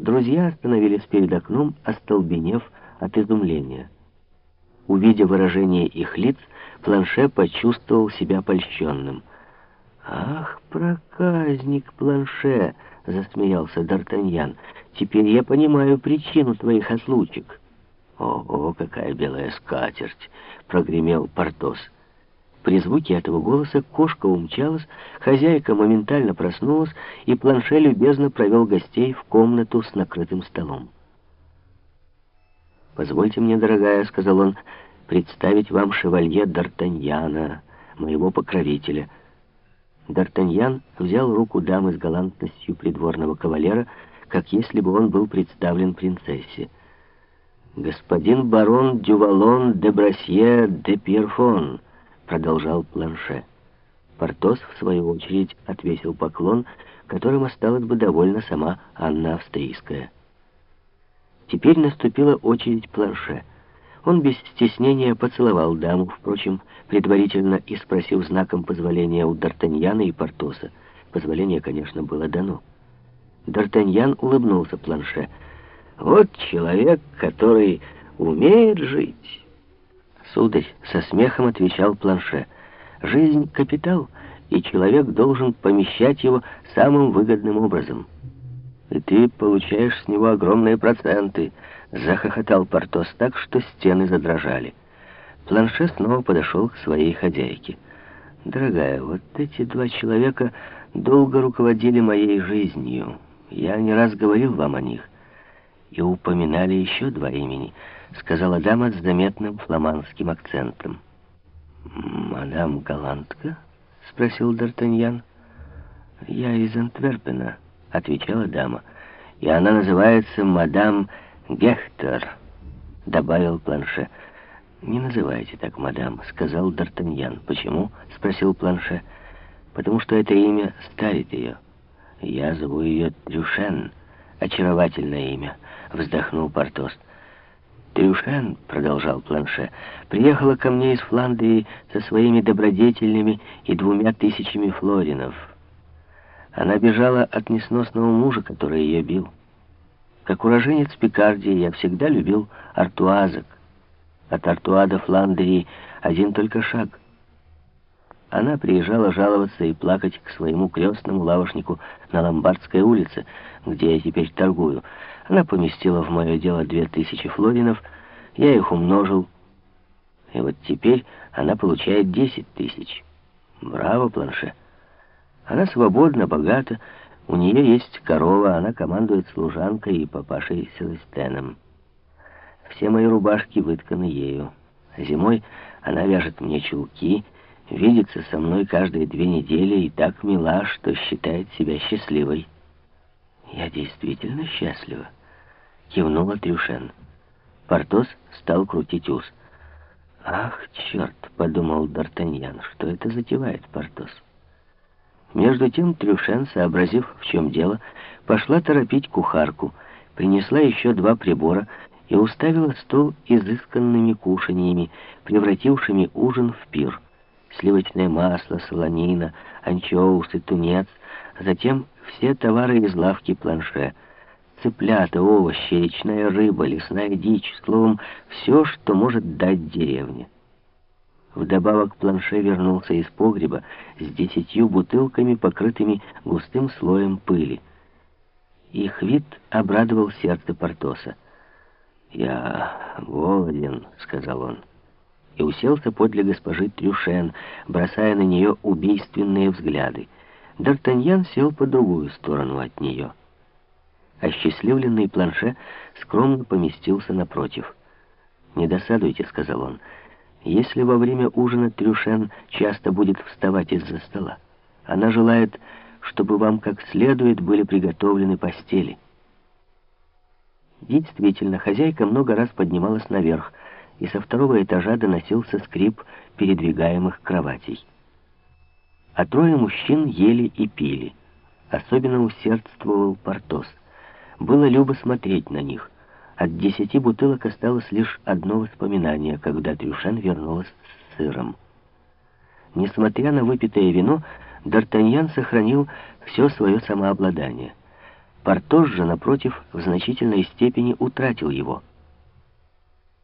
Друзья остановились перед окном, остолбенев от изумления. Увидя выражение их лиц, Планше почувствовал себя польщенным. «Ах, проказник Планше!» — засмеялся Д'Артаньян. «Теперь я понимаю причину твоих отлучек». «Ого, какая белая скатерть!» — прогремел Портос. При звуке этого голоса кошка умчалась, хозяйка моментально проснулась, и Планше любезно провел гостей в комнату с накрытым столом. «Позвольте мне, дорогая», — сказал он, — «представить вам шевалье Д'Артаньяна, моего покровителя». Д'Артаньян взял руку дамы с галантностью придворного кавалера, как если бы он был представлен принцессе. «Господин барон Дювалон де Брасье де Пьерфон», — продолжал Планше. Портос, в свою очередь, отвесил поклон, которым осталась бы довольна сама Анна Австрийская. Теперь наступила очередь Планше. Он без стеснения поцеловал даму, впрочем, предварительно и спросив знаком позволения у Д'Артаньяна и Портоса. Позволение, конечно, было дано. Д'Артаньян улыбнулся Планше. «Вот человек, который умеет жить». Сударь со смехом отвечал Планше. «Жизнь — капитал, и человек должен помещать его самым выгодным образом». «И ты получаешь с него огромные проценты», — захохотал Портос так, что стены задрожали. Планше снова подошел к своей хозяйке. «Дорогая, вот эти два человека долго руководили моей жизнью. Я не раз говорил вам о них. И упоминали еще два имени», — сказала дама с заметным фламандским акцентом. «Мадам Галантка?» — спросил Д'Артаньян. «Я из Антверпена», — отвечала дама. «И она называется мадам Гехтер», — добавил Планше. «Не называйте так, мадам», — сказал Д'Артаньян. «Почему?» — спросил Планше. «Потому что это имя старит ее. Я зову ее Трюшен. Очаровательное имя», — вздохнул Портос. «Трюшен», — продолжал Планше, — «приехала ко мне из Фландрии со своими добродетельными и двумя тысячами флоринов. Она бежала от несносного мужа, который ее бил. Как уроженец Пикардии я всегда любил артуазок, от Артуа до Фландрии один только шаг. Она приезжала жаловаться и плакать к своему крестному лавошнику на Ломбардской улице, где я теперь торгую. Она поместила в мое дело две тысячи флоринов, я их умножил, и вот теперь она получает десять тысяч. Браво, Планше. Она свободна, богата, у нее есть корова, она командует служанкой и папашей Селестеном. Все мои рубашки вытканы ею. Зимой она вяжет мне чулки, видится со мной каждые две недели и так мила, что считает себя счастливой. Я действительно счастлива, кивнула Трюшен. Портос стал крутить ус. «Ах, черт!» — подумал Д'Артаньян. «Что это затевает Портос?» Между тем Трюшен, сообразив, в чем дело, пошла торопить кухарку, принесла еще два прибора и уставила стол изысканными кушаньями, превратившими ужин в пир. Сливочное масло, солонина, анчоусы, тунец, а затем все товары из лавки планше. Цыплята, овощи, речная рыба, лесная дичь, словом, все, что может дать деревня. Вдобавок планше вернулся из погреба с десятью бутылками, покрытыми густым слоем пыли. Их вид обрадовал сердце Портоса. «Я голоден», — сказал он, и уселся подле госпожи Трюшен, бросая на нее убийственные взгляды. Д'Артаньян сел по другую сторону от нее. Осчастливленный планше скромно поместился напротив. «Не досадуйте», — сказал он, — «если во время ужина Трюшен часто будет вставать из-за стола. Она желает, чтобы вам как следует были приготовлены постели». Действительно, хозяйка много раз поднималась наверх, и со второго этажа доносился скрип передвигаемых кроватей. А трое мужчин ели и пили. Особенно усердствовал Портос. Было любо смотреть на них. От десяти бутылок осталось лишь одно воспоминание, когда Трюшен вернулась с сыром. Несмотря на выпитое вино, Д'Артаньян сохранил все свое самообладание. Портос же, напротив, в значительной степени утратил его.